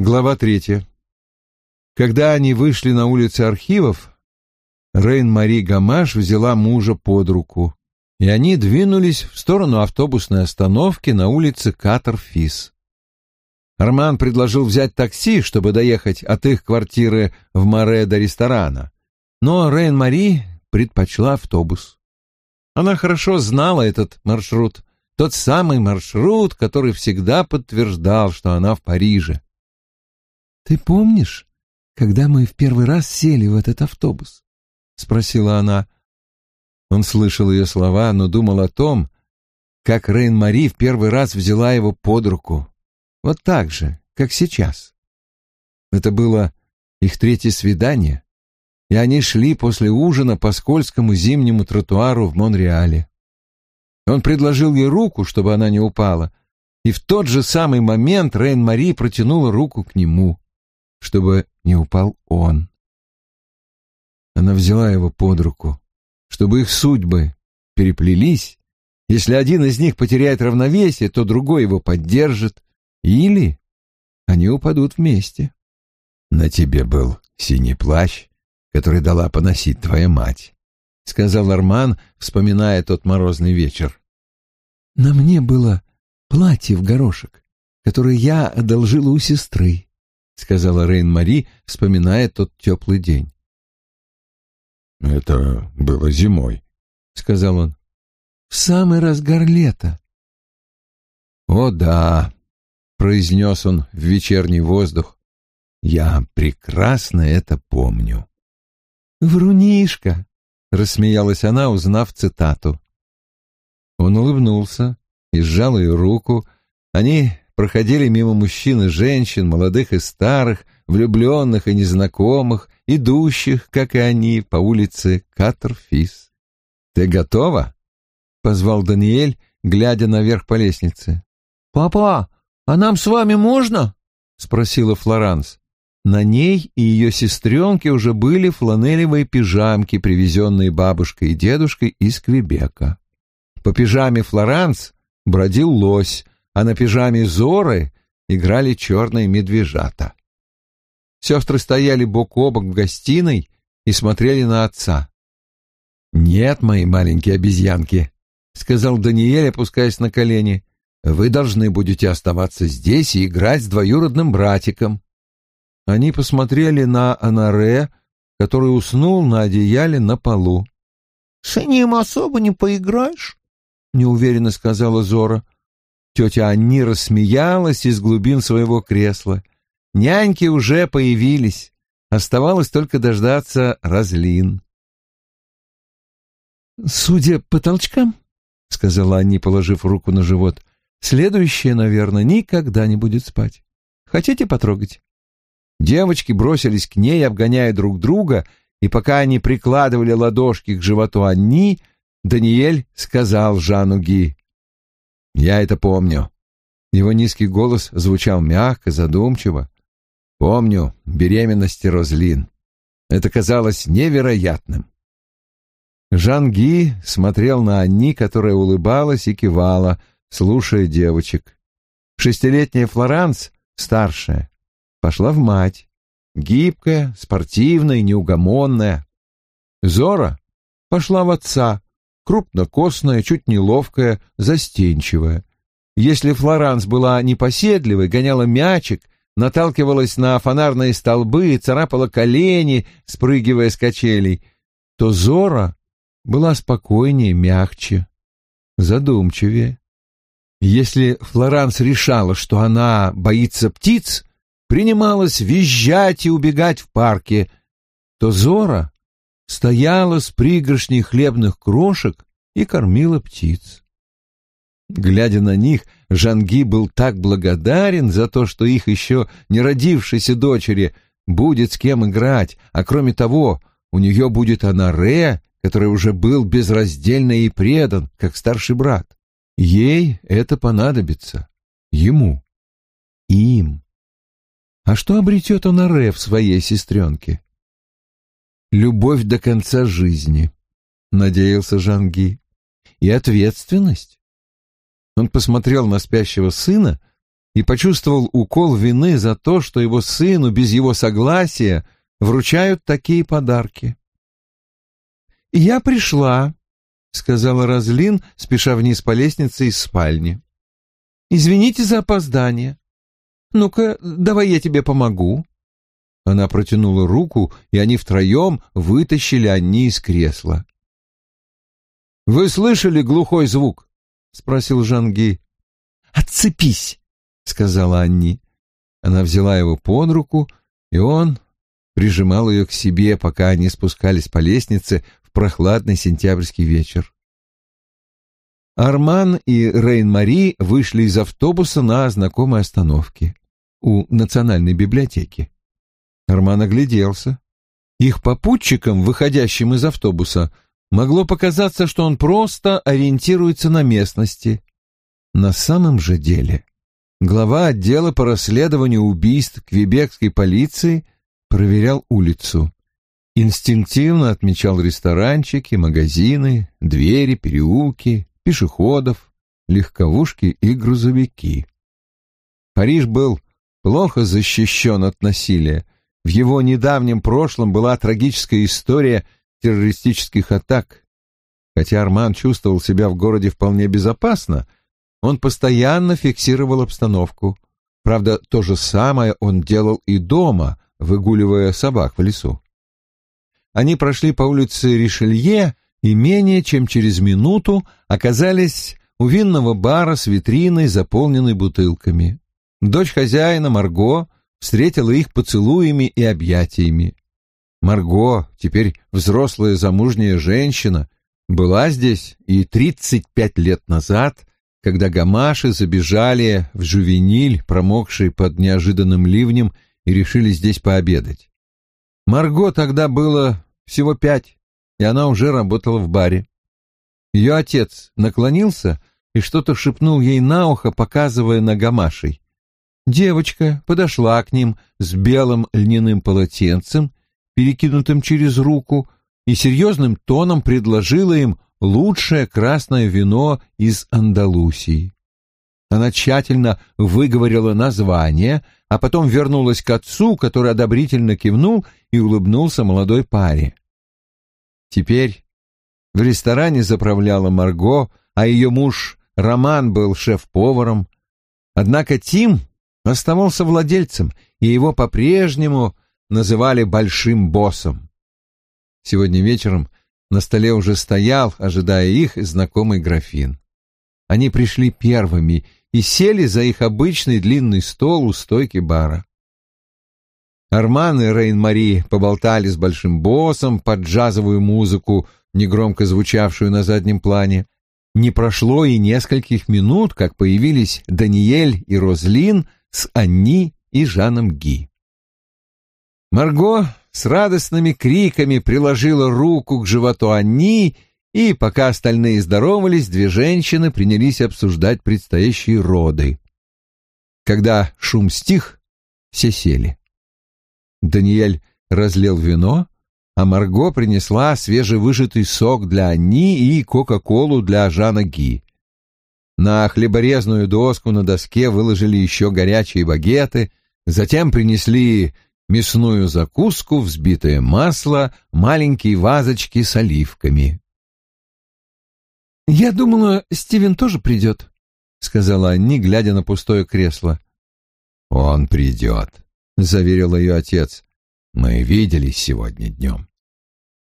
Глава третья. Когда они вышли на улицы архивов, Рейн-Мари Гамаш взяла мужа под руку, и они двинулись в сторону автобусной остановки на улице Катер-Фис. Арман предложил взять такси, чтобы доехать от их квартиры в Море до ресторана, но Рейн-Мари предпочла автобус. Она хорошо знала этот маршрут, тот самый маршрут, который всегда подтверждал, что она в Париже. «Ты помнишь, когда мы в первый раз сели в этот автобус?» — спросила она. Он слышал ее слова, но думал о том, как Рейн-Мари в первый раз взяла его под руку. Вот так же, как сейчас. Это было их третье свидание, и они шли после ужина по скользкому зимнему тротуару в Монреале. Он предложил ей руку, чтобы она не упала, и в тот же самый момент Рейн-Мари протянула руку к нему чтобы не упал он. Она взяла его под руку, чтобы их судьбы переплелись. Если один из них потеряет равновесие, то другой его поддержит, или они упадут вместе. «На тебе был синий плащ, который дала поносить твоя мать», — сказал Арман, вспоминая тот морозный вечер. «На мне было платье в горошек, которое я одолжила у сестры. — сказала Рейн-Мари, вспоминая тот теплый день. «Это было зимой», — сказал он. «В самый разгар лета». «О да», — произнес он в вечерний воздух, — «я прекрасно это помню». «Врунишка», — рассмеялась она, узнав цитату. Он улыбнулся и сжал ее руку. Они проходили мимо мужчин и женщин, молодых и старых, влюбленных и незнакомых, идущих, как и они, по улице Катерфис. «Ты готова?» — позвал Даниэль, глядя наверх по лестнице. «Папа, а нам с вами можно?» — спросила Флоранс. На ней и ее сестренке уже были фланелевые пижамки, привезенные бабушкой и дедушкой из Квебека. По пижаме Флоранс бродил лось, а на пижаме Зоры играли черные медвежата. Сестры стояли бок о бок в гостиной и смотрели на отца. «Нет, мои маленькие обезьянки», — сказал Даниэль, опускаясь на колени, — «вы должны будете оставаться здесь и играть с двоюродным братиком». Они посмотрели на Анаре, который уснул на одеяле на полу. «С ним особо не поиграешь», — неуверенно сказала Зора. Тетя Анни рассмеялась из глубин своего кресла. Няньки уже появились. Оставалось только дождаться разлин. «Судя по толчкам», — сказала Анни, положив руку на живот, — «следующая, наверное, никогда не будет спать. Хотите потрогать?» Девочки бросились к ней, обгоняя друг друга, и пока они прикладывали ладошки к животу Анни, Даниэль сказал Жану Ги, я это помню. Его низкий голос звучал мягко, задумчиво. Помню беременность Розлин. Это казалось невероятным. Жанги смотрел на Анни, которая улыбалась и кивала, слушая девочек. Шестилетняя Флоранс, старшая, пошла в мать. Гибкая, спортивная, неугомонная. Зора пошла в отца, крупнокосная, чуть неловкая, застенчивая. Если Флоранс была непоседливой, гоняла мячик, наталкивалась на фонарные столбы, царапала колени, спрыгивая с качелей, то Зора была спокойнее, мягче, задумчивее. Если Флоранс решала, что она боится птиц, принималась визжать и убегать в парке, то Зора стояла с пригоршней хлебных крошек и кормила птиц. Глядя на них, Жанги был так благодарен за то, что их еще не родившейся дочери будет с кем играть, а кроме того, у нее будет Анаре, который уже был безраздельно и предан, как старший брат. Ей это понадобится. Ему. Им. А что обретет Анаре в своей сестренке? Любовь до конца жизни, надеялся Жанги, и ответственность. Он посмотрел на спящего сына и почувствовал укол вины за то, что его сыну без его согласия вручают такие подарки. «Я пришла», — сказала Разлин, спеша вниз по лестнице из спальни. «Извините за опоздание. Ну-ка, давай я тебе помогу». Она протянула руку, и они втроем вытащили Анни из кресла. «Вы слышали глухой звук?» — спросил Жанги. «Отцепись!» — сказала Анни. Она взяла его под руку, и он прижимал ее к себе, пока они спускались по лестнице в прохладный сентябрьский вечер. Арман и Рейн-Мари вышли из автобуса на знакомой остановке у Национальной библиотеки. Арман огляделся. Их попутчикам, выходящим из автобуса, могло показаться, что он просто ориентируется на местности. На самом же деле глава отдела по расследованию убийств квебекской полиции проверял улицу. Инстинктивно отмечал ресторанчики, магазины, двери, переулки, пешеходов, легковушки и грузовики. Париж был плохо защищен от насилия. В его недавнем прошлом была трагическая история террористических атак. Хотя Арман чувствовал себя в городе вполне безопасно, он постоянно фиксировал обстановку. Правда, то же самое он делал и дома, выгуливая собак в лесу. Они прошли по улице Ришелье и менее чем через минуту оказались у винного бара с витриной, заполненной бутылками. Дочь хозяина, Марго, встретила их поцелуями и объятиями. Марго, теперь взрослая замужняя женщина, была здесь и тридцать пять лет назад, когда гамаши забежали в жувениль, промокший под неожиданным ливнем, и решили здесь пообедать. Марго тогда было всего пять, и она уже работала в баре. Ее отец наклонился и что-то шепнул ей на ухо, показывая на гамашей. Девочка подошла к ним с белым льняным полотенцем, перекинутым через руку, и серьезным тоном предложила им лучшее красное вино из Андалусии. Она тщательно выговорила название, а потом вернулась к отцу, который одобрительно кивнул и улыбнулся молодой паре. Теперь в ресторане заправляла Марго, а ее муж Роман был шеф-поваром. Однако Тим оставался владельцем, и его по-прежнему называли большим боссом. Сегодня вечером на столе уже стоял, ожидая их, знакомый графин. Они пришли первыми и сели за их обычный длинный стол у стойки бара. Арман и Рейн-Мари поболтали с большим боссом под джазовую музыку, негромко звучавшую на заднем плане. Не прошло и нескольких минут, как появились Даниэль и Розлин с Анни и Жаном Ги. Марго с радостными криками приложила руку к животу Анни, и, пока остальные здоровались, две женщины принялись обсуждать предстоящие роды. Когда шум стих, все сели. Даниэль разлил вино, а Марго принесла свежевыжатый сок для Анни и Кока-Колу для Жана Ги. На хлеборезную доску на доске выложили еще горячие багеты, затем принесли мясную закуску, взбитое масло, маленькие вазочки с оливками. «Я думала, Стивен тоже придет», — сказала Анни, глядя на пустое кресло. «Он придет», — заверил ее отец. «Мы виделись сегодня днем».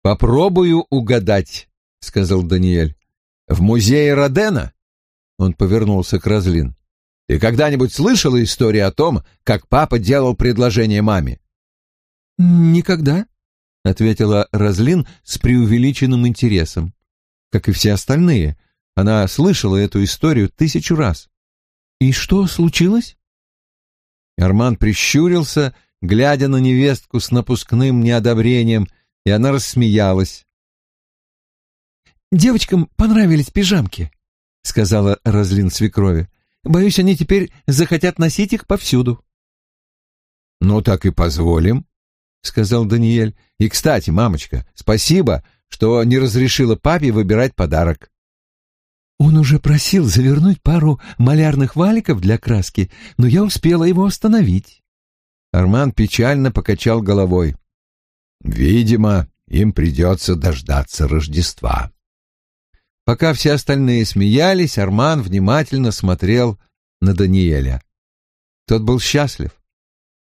«Попробую угадать», — сказал Даниэль. «В музее Родена?» Он повернулся к Разлин. «Ты когда-нибудь слышала историю о том, как папа делал предложение маме?» «Никогда», — ответила Разлин с преувеличенным интересом. Как и все остальные, она слышала эту историю тысячу раз. «И что случилось?» Арман прищурился, глядя на невестку с напускным неодобрением, и она рассмеялась. «Девочкам понравились пижамки», — сказала Разлин свекрови. «Боюсь, они теперь захотят носить их повсюду». «Ну так и позволим», — сказал Даниэль. «И, кстати, мамочка, спасибо, что не разрешила папе выбирать подарок». Он уже просил завернуть пару малярных валиков для краски, но я успела его остановить. Арман печально покачал головой. Видимо, им придется дождаться Рождества. Пока все остальные смеялись, Арман внимательно смотрел на Даниэля. Тот был счастлив.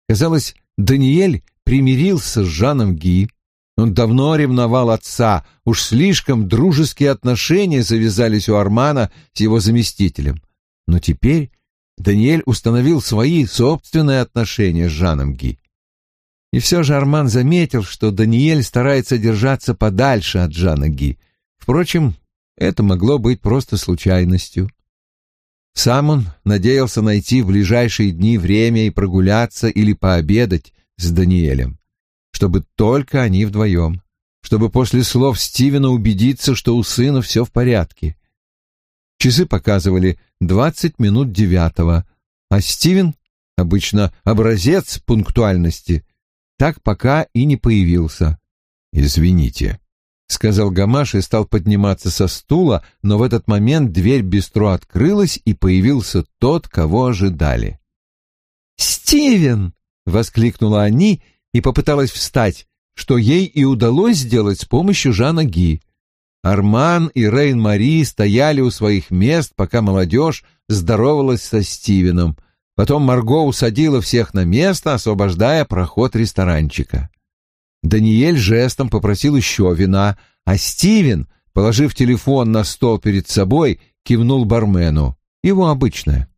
Казалось, Даниэль примирился с Жаном Ги. Он давно ревновал отца, уж слишком дружеские отношения завязались у Армана с его заместителем. Но теперь Даниэль установил свои собственные отношения с Жаном Ги. И все же Арман заметил, что Даниэль старается держаться подальше от Жана Ги. Впрочем, это могло быть просто случайностью. Сам он надеялся найти в ближайшие дни время и прогуляться или пообедать с Даниэлем, чтобы только они вдвоем, чтобы после слов Стивена убедиться, что у сына все в порядке. Часы показывали двадцать минут девятого, а Стивен, обычно образец пунктуальности, так пока и не появился. «Извините», — сказал Гамаш и стал подниматься со стула, но в этот момент дверь бистро открылась, и появился тот, кого ожидали. «Стивен!» — воскликнула они и попыталась встать, что ей и удалось сделать с помощью Жана Ги. Арман и Рейн-Мари стояли у своих мест, пока молодежь здоровалась со Стивеном. Потом Марго усадила всех на место, освобождая проход ресторанчика. Даниэль жестом попросил еще вина, а Стивен, положив телефон на стол перед собой, кивнул бармену. Его обычное.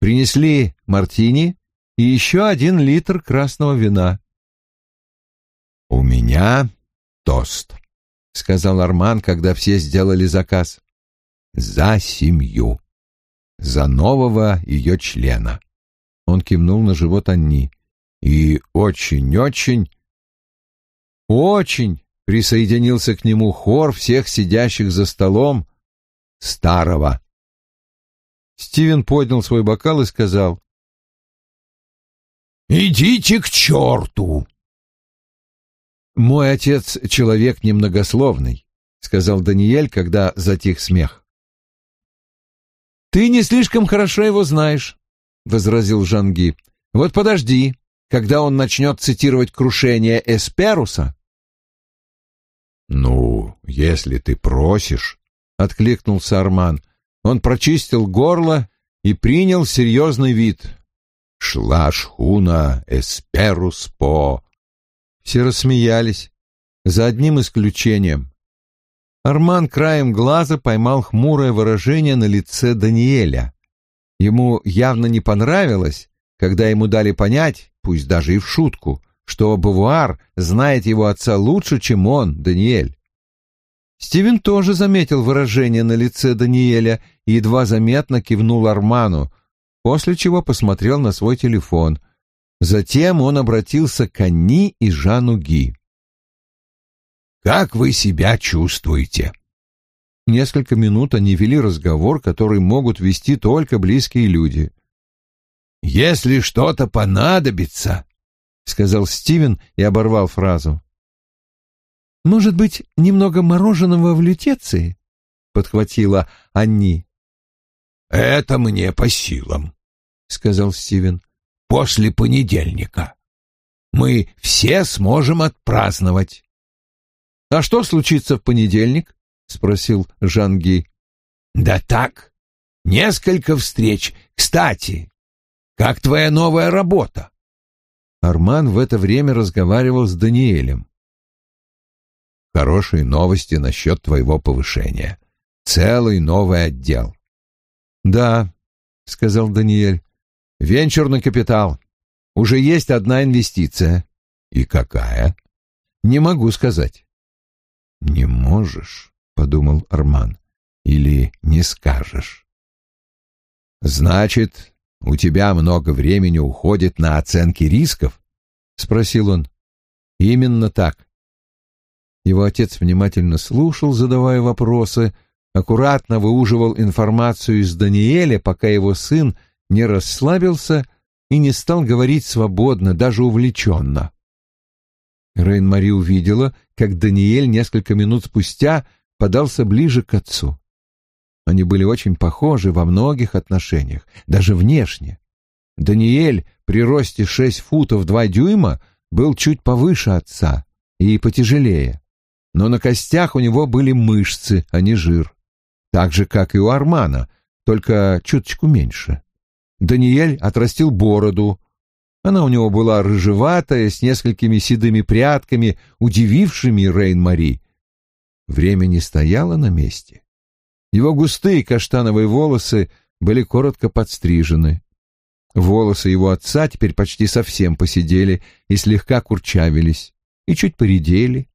Принесли мартини и еще один литр красного вина. «У меня тост», — сказал Арман, когда все сделали заказ. «За семью. За нового ее члена». Он кивнул на живот Анни. «И очень-очень очень присоединился к нему хор всех сидящих за столом старого. Стивен поднял свой бокал и сказал «Идите к черту!» «Мой отец — человек немногословный», — сказал Даниэль, когда затих смех. «Ты не слишком хорошо его знаешь», — возразил Жанги. «Вот подожди, когда он начнет цитировать крушение Эсперуса, «Ну, если ты просишь», — откликнулся Арман. Он прочистил горло и принял серьезный вид. «Шла шхуна Эсперус по...» Все рассмеялись, за одним исключением. Арман краем глаза поймал хмурое выражение на лице Даниэля. Ему явно не понравилось, когда ему дали понять, пусть даже и в шутку, что Бавуар знает его отца лучше, чем он, Даниэль. Стивен тоже заметил выражение на лице Даниэля и едва заметно кивнул Арману, после чего посмотрел на свой телефон. Затем он обратился к Анни и Жану Ги. «Как вы себя чувствуете?» Несколько минут они вели разговор, который могут вести только близкие люди. «Если что-то понадобится, — сказал Стивен и оборвал фразу. «Может быть, немного мороженого в лютеции?» — подхватила Анни. «Это мне по силам», — сказал Стивен. «После понедельника. Мы все сможем отпраздновать». «А что случится в понедельник?» — спросил Жанги. «Да так, несколько встреч. Кстати, как твоя новая работа?» Арман в это время разговаривал с Даниэлем. «Хорошие новости насчет твоего повышения. Целый новый отдел». «Да», — сказал Даниэль, — «венчурный капитал. Уже есть одна инвестиция». «И какая?» «Не могу сказать». «Не можешь», — подумал Арман, — «или не скажешь». «Значит, у тебя много времени уходит на оценки рисков? спросил он. Именно так. Его отец внимательно слушал, задавая вопросы, аккуратно выуживал информацию из Даниэля, пока его сын не расслабился и не стал говорить свободно, даже увлеченно. Рейн-Мари увидела, как Даниэль несколько минут спустя подался ближе к отцу. Они были очень похожи во многих отношениях, даже внешне. Даниэль при росте шесть футов два дюйма был чуть повыше отца и потяжелее, но на костях у него были мышцы, а не жир. Так же, как и у Армана, только чуточку меньше. Даниэль отрастил бороду. Она у него была рыжеватая, с несколькими седыми прядками, удивившими Рейн-Мари. Время не стояло на месте. Его густые каштановые волосы были коротко подстрижены. Волосы его отца теперь почти совсем посидели и слегка курчавились, и чуть поредели.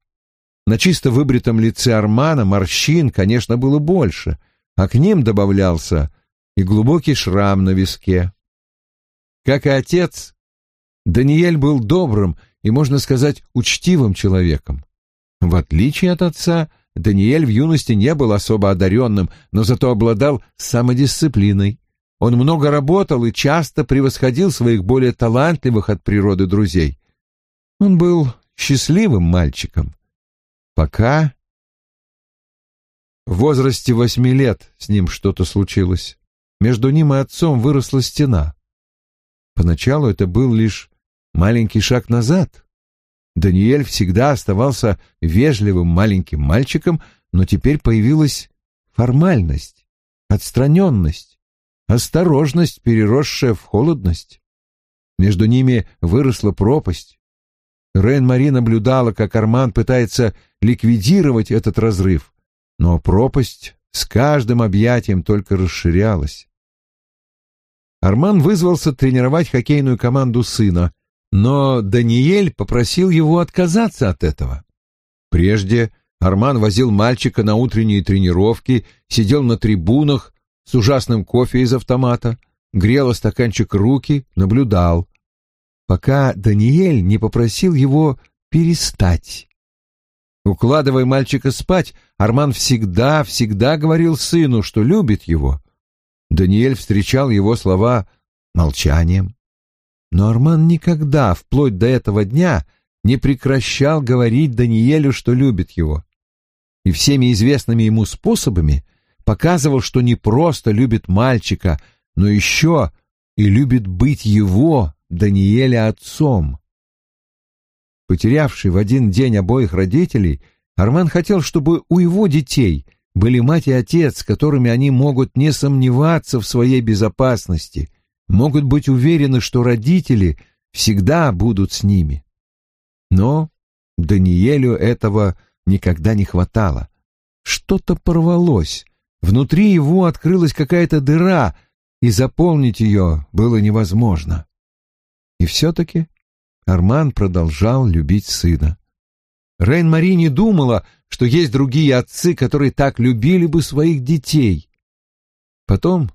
На чисто выбритом лице Армана морщин, конечно, было больше, а к ним добавлялся и глубокий шрам на виске. Как и отец, Даниэль был добрым и, можно сказать, учтивым человеком. В отличие от отца, Даниэль в юности не был особо одаренным, но зато обладал самодисциплиной. Он много работал и часто превосходил своих более талантливых от природы друзей. Он был счастливым мальчиком. Пока в возрасте восьми лет с ним что-то случилось. Между ним и отцом выросла стена. Поначалу это был лишь маленький шаг назад. Даниэль всегда оставался вежливым маленьким мальчиком, но теперь появилась формальность, отстраненность, осторожность, переросшая в холодность. Между ними выросла пропасть. Рейн-Мари наблюдала, как Арман пытается ликвидировать этот разрыв, но пропасть с каждым объятием только расширялась. Арман вызвался тренировать хоккейную команду сына, но Даниэль попросил его отказаться от этого. Прежде Арман возил мальчика на утренние тренировки, сидел на трибунах с ужасным кофе из автомата, грел стаканчик руки, наблюдал, пока Даниэль не попросил его перестать. Укладывая мальчика спать, Арман всегда-всегда говорил сыну, что любит его. Даниэль встречал его слова молчанием. Но Арман никогда, вплоть до этого дня, не прекращал говорить Даниэлю, что любит его. И всеми известными ему способами показывал, что не просто любит мальчика, но еще и любит быть его, Даниэля, отцом. Потерявший в один день обоих родителей, Арман хотел, чтобы у его детей были мать и отец, которыми они могут не сомневаться в своей безопасности, могут быть уверены, что родители всегда будут с ними. Но Даниэлю этого никогда не хватало. Что-то порвалось, внутри его открылась какая-то дыра, и заполнить ее было невозможно. И все-таки Арман продолжал любить сына. Рейн-Мари не думала, что есть другие отцы, которые так любили бы своих детей. Потом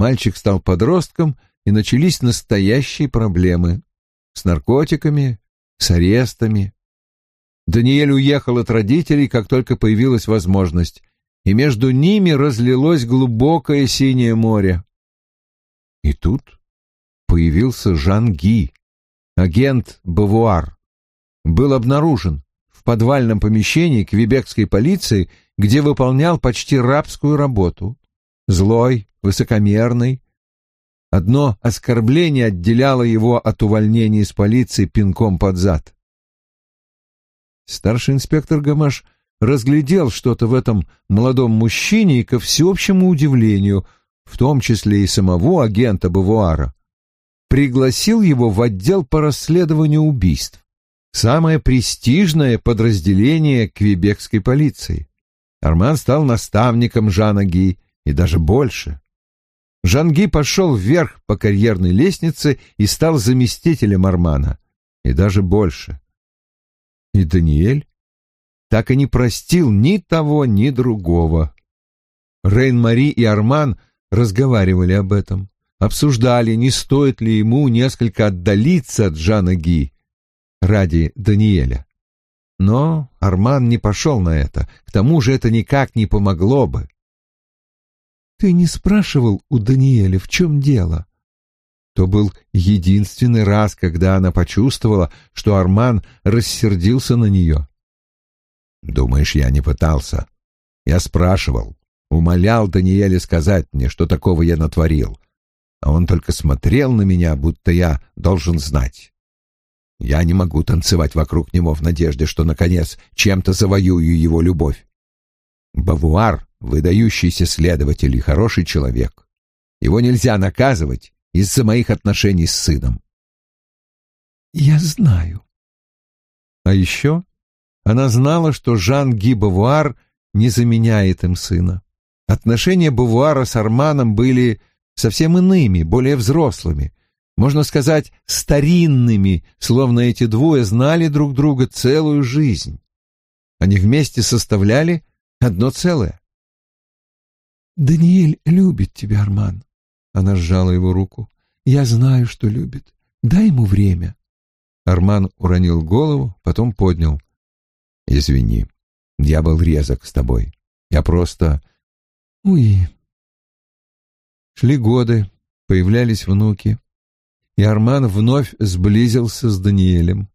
мальчик стал подростком, и начались настоящие проблемы с наркотиками, с арестами. Даниэль уехал от родителей, как только появилась возможность, и между ними разлилось глубокое синее море. И тут появился Жан Ги, агент Бавуар, был обнаружен в подвальном помещении квебекской полиции, где выполнял почти рабскую работу. Злой, высокомерный. Одно оскорбление отделяло его от увольнения из полиции пинком под зад. Старший инспектор Гамаш разглядел что-то в этом молодом мужчине и, ко всеобщему удивлению, в том числе и самого агента Бавуара, пригласил его в отдел по расследованию убийств, самое престижное подразделение квебекской полиции. Арман стал наставником Жана Ги и даже больше. Жан Ги пошел вверх по карьерной лестнице и стал заместителем Армана, и даже больше. И Даниэль так и не простил ни того, ни другого. Рейн-Мари и Арман разговаривали об этом обсуждали, не стоит ли ему несколько отдалиться от Жана Ги ради Даниэля. Но Арман не пошел на это, к тому же это никак не помогло бы. «Ты не спрашивал у Даниэля, в чем дело?» То был единственный раз, когда она почувствовала, что Арман рассердился на нее. «Думаешь, я не пытался? Я спрашивал. Умолял Даниэля сказать мне, что такого я натворил. А он только смотрел на меня, будто я должен знать. Я не могу танцевать вокруг него в надежде, что, наконец, чем-то завоюю его любовь. Бавуар — выдающийся следователь и хороший человек. Его нельзя наказывать из-за моих отношений с сыном. Я знаю. А еще она знала, что Жан-Ги Бавуар не заменяет им сына. Отношения Бавуара с Арманом были совсем иными, более взрослыми, можно сказать, старинными, словно эти двое знали друг друга целую жизнь. Они вместе составляли одно целое. «Даниэль любит тебя, Арман», — она сжала его руку. «Я знаю, что любит. Дай ему время». Арман уронил голову, потом поднял. «Извини, я был резок с тобой. Я просто...» «Уи». Шли годы, появлялись внуки и Арман вновь сблизился с Даниэлем.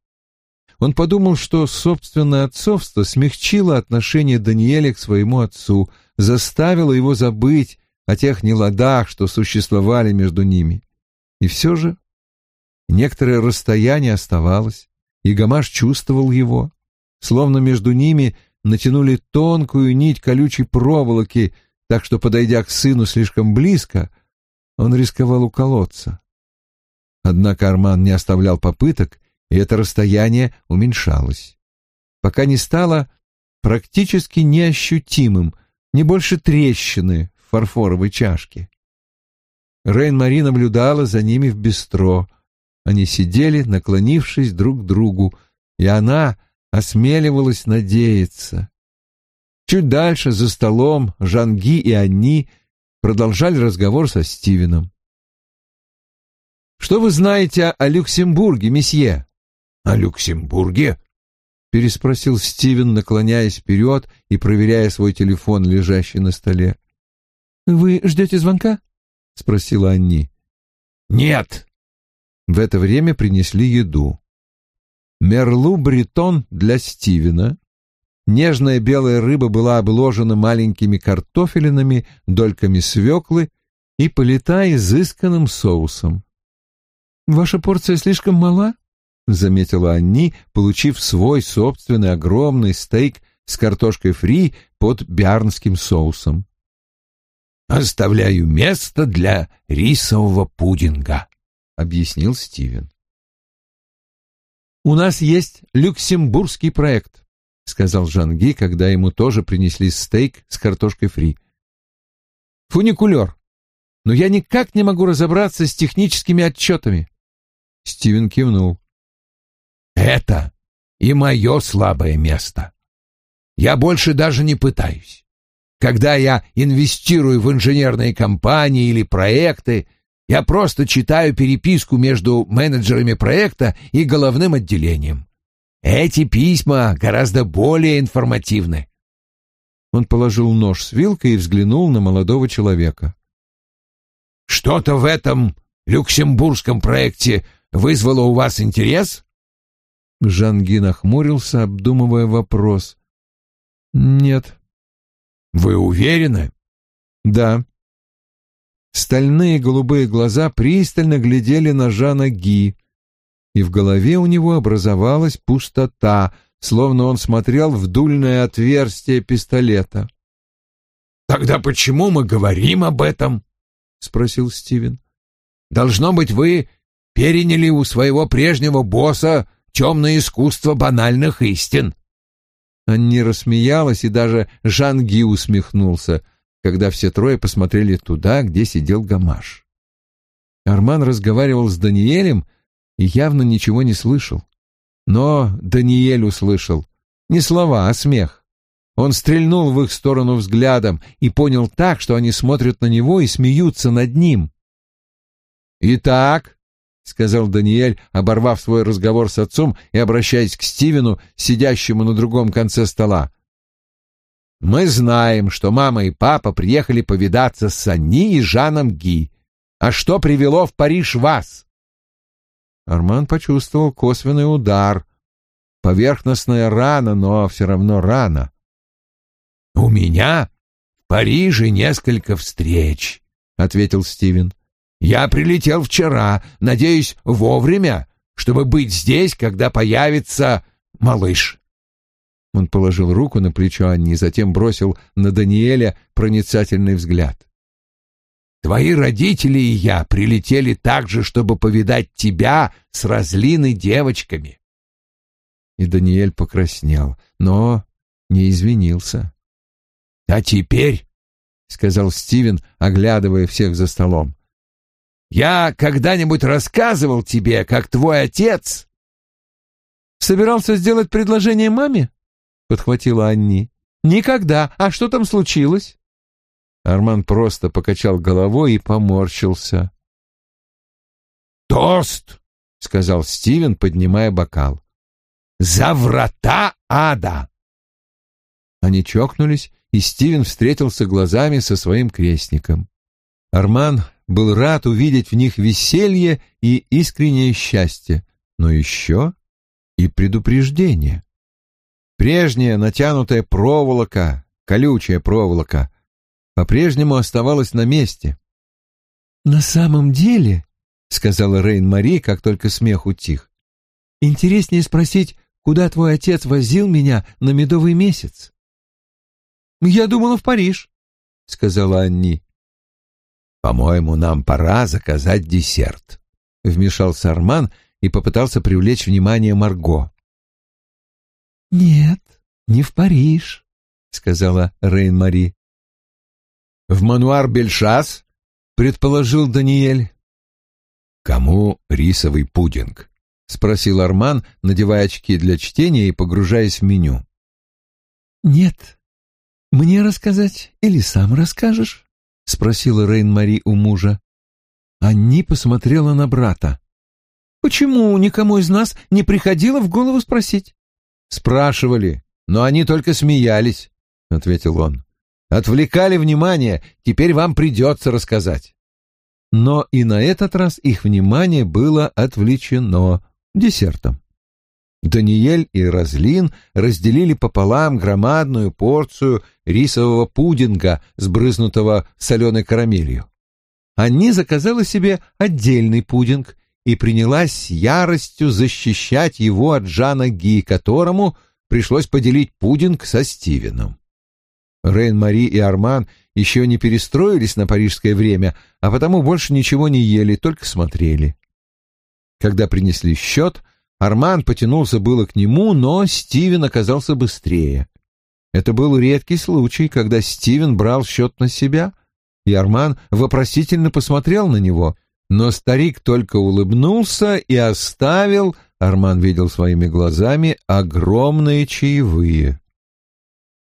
Он подумал, что собственное отцовство смягчило отношение Даниэля к своему отцу, заставило его забыть о тех неладах, что существовали между ними. И все же некоторое расстояние оставалось, и Гамаш чувствовал его, словно между ними натянули тонкую нить колючей проволоки, так что, подойдя к сыну слишком близко, он рисковал уколоться. Однако Арман не оставлял попыток, и это расстояние уменьшалось, пока не стало практически неощутимым, не больше трещины в фарфоровой чашке. Рейн-Мари наблюдала за ними в бистро. Они сидели, наклонившись друг к другу, и она осмеливалась надеяться. Чуть дальше, за столом, Жанги и Анни продолжали разговор со Стивеном. Что вы знаете о Люксембурге, месье? О Люксембурге? Переспросил Стивен, наклоняясь вперед и проверяя свой телефон, лежащий на столе. Вы ждете звонка? спросила Анни. Нет. В это время принесли еду. Мерлу бретон для Стивена. Нежная белая рыба была обложена маленькими картофелинами, дольками свеклы и полита изысканным соусом. «Ваша порция слишком мала?» — заметила Анни, получив свой собственный огромный стейк с картошкой фри под биарнским соусом. «Оставляю место для рисового пудинга», — объяснил Стивен. «У нас есть люксембургский проект», — сказал Жанги, когда ему тоже принесли стейк с картошкой фри. «Фуникулер. Но я никак не могу разобраться с техническими отчетами». Стивен кивнул. «Это и мое слабое место. Я больше даже не пытаюсь. Когда я инвестирую в инженерные компании или проекты, я просто читаю переписку между менеджерами проекта и головным отделением. Эти письма гораздо более информативны. Он положил нож с вилкой и взглянул на молодого человека. Что-то в этом люксембургском проекте вызвало у вас интерес?» Жанги нахмурился, обдумывая вопрос. «Нет». «Вы уверены?» «Да». Стальные голубые глаза пристально глядели на Жана Ги, и в голове у него образовалась пустота, словно он смотрел в дульное отверстие пистолета. «Тогда почему мы говорим об этом?» — спросил Стивен. «Должно быть, вы переняли у своего прежнего босса темное искусство банальных истин. Анни рассмеялась, и даже Жанги усмехнулся, когда все трое посмотрели туда, где сидел Гамаш. Арман разговаривал с Даниэлем и явно ничего не слышал. Но Даниэль услышал. Не слова, а смех. Он стрельнул в их сторону взглядом и понял так, что они смотрят на него и смеются над ним. «Итак», — сказал Даниэль, оборвав свой разговор с отцом и обращаясь к Стивену, сидящему на другом конце стола. «Мы знаем, что мама и папа приехали повидаться с Анни и Жаном Ги. А что привело в Париж вас?» Арман почувствовал косвенный удар. Поверхностная рана, но все равно рана. «У меня В Париже несколько встреч, ответил Стивен. Я прилетел вчера, надеюсь, вовремя, чтобы быть здесь, когда появится малыш. Он положил руку на плечо Анни, затем бросил на Даниэля проницательный взгляд. Твои родители и я прилетели также, чтобы повидать тебя с разлиной девочками. И Даниэль покраснел, но не извинился. — А теперь, — сказал Стивен, оглядывая всех за столом, — я когда-нибудь рассказывал тебе, как твой отец... — Собирался сделать предложение маме? — подхватила Анни. — Никогда. А что там случилось? Арман просто покачал головой и поморщился. «Тост!» — сказал Стивен, поднимая бокал. «За врата ада!» Они чокнулись, и Стивен встретился глазами со своим крестником. Арман был рад увидеть в них веселье и искреннее счастье, но еще и предупреждение. Прежняя натянутая проволока, колючая проволока, по-прежнему оставалась на месте. «На самом деле», — сказала Рейн-Мари, как только смех утих, — «интереснее спросить, куда твой отец возил меня на медовый месяц?» «Я думала в Париж», — сказала Анни. «По-моему, нам пора заказать десерт», — вмешался Арман и попытался привлечь внимание Марго. «Нет, не в Париж», — сказала Рейн-Мари. В мануар Бельшас, предположил Даниэль. Кому рисовый пудинг? спросил Арман, надевая очки для чтения и погружаясь в меню. Нет. Мне рассказать или сам расскажешь? Спросила Рейн-Мари у мужа. Анни посмотрела на брата. Почему никому из нас не приходило в голову спросить? Спрашивали, но они только смеялись, ответил он. Отвлекали внимание, теперь вам придется рассказать. Но и на этот раз их внимание было отвлечено десертом. Даниэль и Разлин разделили пополам громадную порцию рисового пудинга, сбрызнутого соленой карамелью. Анни заказала себе отдельный пудинг и принялась с яростью защищать его от Жана Ги, которому пришлось поделить пудинг со Стивеном. Рейн-Мари и Арман еще не перестроились на парижское время, а потому больше ничего не ели, только смотрели. Когда принесли счет, Арман потянулся было к нему, но Стивен оказался быстрее. Это был редкий случай, когда Стивен брал счет на себя, и Арман вопросительно посмотрел на него, но старик только улыбнулся и оставил, Арман видел своими глазами, огромные чаевые.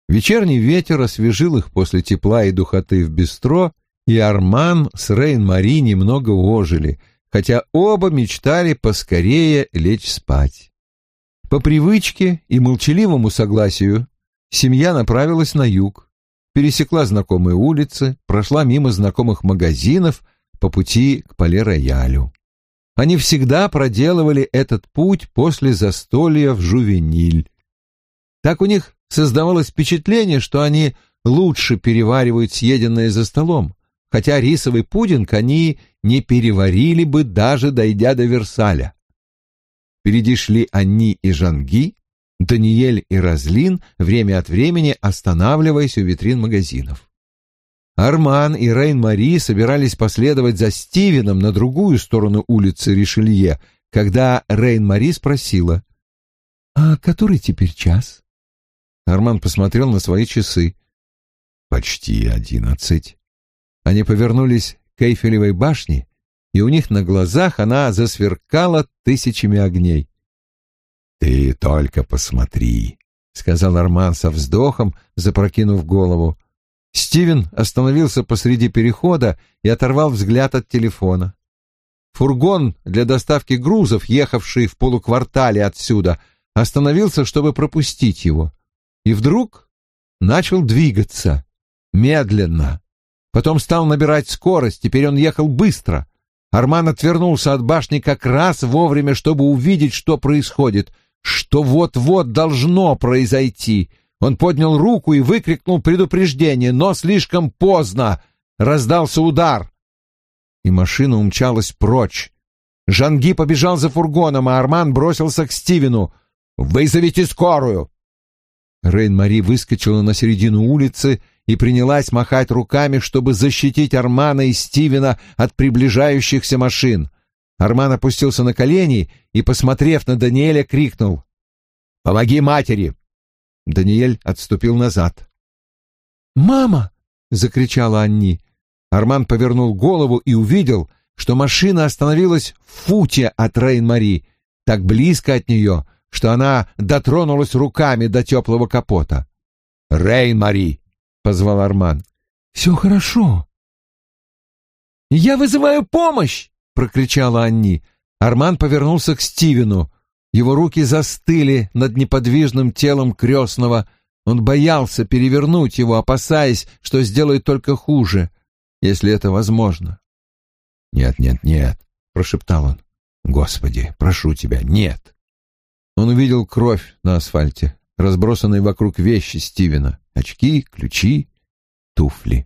Вечерний ветер освежил их после тепла и духоты в бистро, и Арман с Рейн-Мари немного ожили, хотя оба мечтали поскорее лечь спать. По привычке и молчаливому согласию семья направилась на юг, пересекла знакомые улицы, прошла мимо знакомых магазинов по пути к Пале-Роялю. Они всегда проделывали этот путь после застолья в Жувениль. Так у них создавалось впечатление, что они лучше переваривают съеденное за столом, хотя рисовый пудинг они не переварили бы, даже дойдя до Версаля. Впереди шли они и Жанги, Даниэль и Разлин, время от времени останавливаясь у витрин магазинов. Арман и Рейн-Мари собирались последовать за Стивеном на другую сторону улицы Ришелье, когда Рейн-Мари спросила, «А который теперь час?» Арман посмотрел на свои часы. Почти одиннадцать. Они повернулись к Эйфелевой башне, и у них на глазах она засверкала тысячами огней. «Ты только посмотри», — сказал Арман со вздохом, запрокинув голову. Стивен остановился посреди перехода и оторвал взгляд от телефона. Фургон для доставки грузов, ехавший в полуквартале отсюда, остановился, чтобы пропустить его и вдруг начал двигаться, медленно. Потом стал набирать скорость, теперь он ехал быстро. Арман отвернулся от башни как раз вовремя, чтобы увидеть, что происходит, что вот-вот должно произойти. Он поднял руку и выкрикнул предупреждение, но слишком поздно. Раздался удар. И машина умчалась прочь. Жанги побежал за фургоном, а Арман бросился к Стивену. «Вызовите скорую!» Рейн-Мари выскочила на середину улицы и принялась махать руками, чтобы защитить Армана и Стивена от приближающихся машин. Арман опустился на колени и, посмотрев на Даниэля, крикнул «Помоги матери!» Даниэль отступил назад. «Мама!» — закричала Анни. Арман повернул голову и увидел, что машина остановилась в футе от Рейн-Мари, так близко от нее, что она дотронулась руками до теплого капота. «Рейн-Мари!» — позвал Арман. «Все хорошо». «Я вызываю помощь!» — прокричала Анни. Арман повернулся к Стивену. Его руки застыли над неподвижным телом крестного. Он боялся перевернуть его, опасаясь, что сделает только хуже, если это возможно. «Нет, нет, нет», — прошептал он. «Господи, прошу тебя, нет». Он увидел кровь на асфальте, разбросанные вокруг вещи Стивена. Очки, ключи, туфли.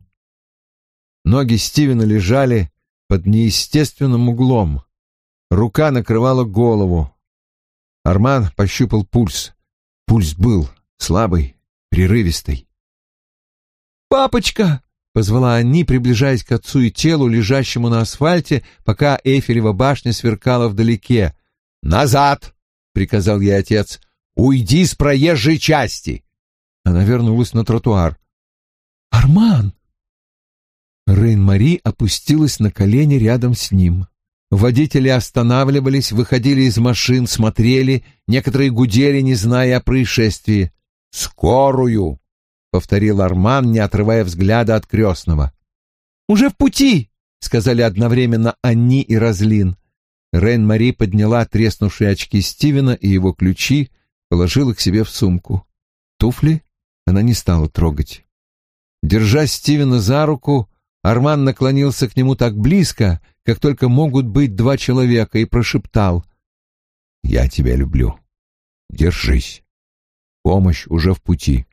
Ноги Стивена лежали под неестественным углом. Рука накрывала голову, Арман пощупал пульс. Пульс был слабый, прерывистый. «Папочка!» — позвала Анни, приближаясь к отцу и телу, лежащему на асфальте, пока Эйфелева башня сверкала вдалеке. «Назад!» — приказал ей отец. «Уйди с проезжей части!» Она вернулась на тротуар. «Арман!» Рейн-Мари опустилась на колени рядом с ним. Водители останавливались, выходили из машин, смотрели, некоторые гудели, не зная о происшествии. «Скорую!» — повторил Арман, не отрывая взгляда от крестного. «Уже в пути!» — сказали одновременно Анни и Разлин. Рейн-Мари подняла треснувшие очки Стивена и его ключи, положила их себе в сумку. Туфли она не стала трогать. Держа Стивена за руку, Арман наклонился к нему так близко, как только могут быть два человека, и прошептал «Я тебя люблю. Держись. Помощь уже в пути.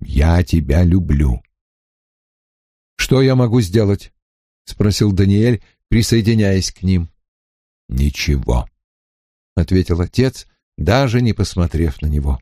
Я тебя люблю». «Что я могу сделать?» — спросил Даниэль, присоединяясь к ним. «Ничего», — ответил отец, даже не посмотрев на него.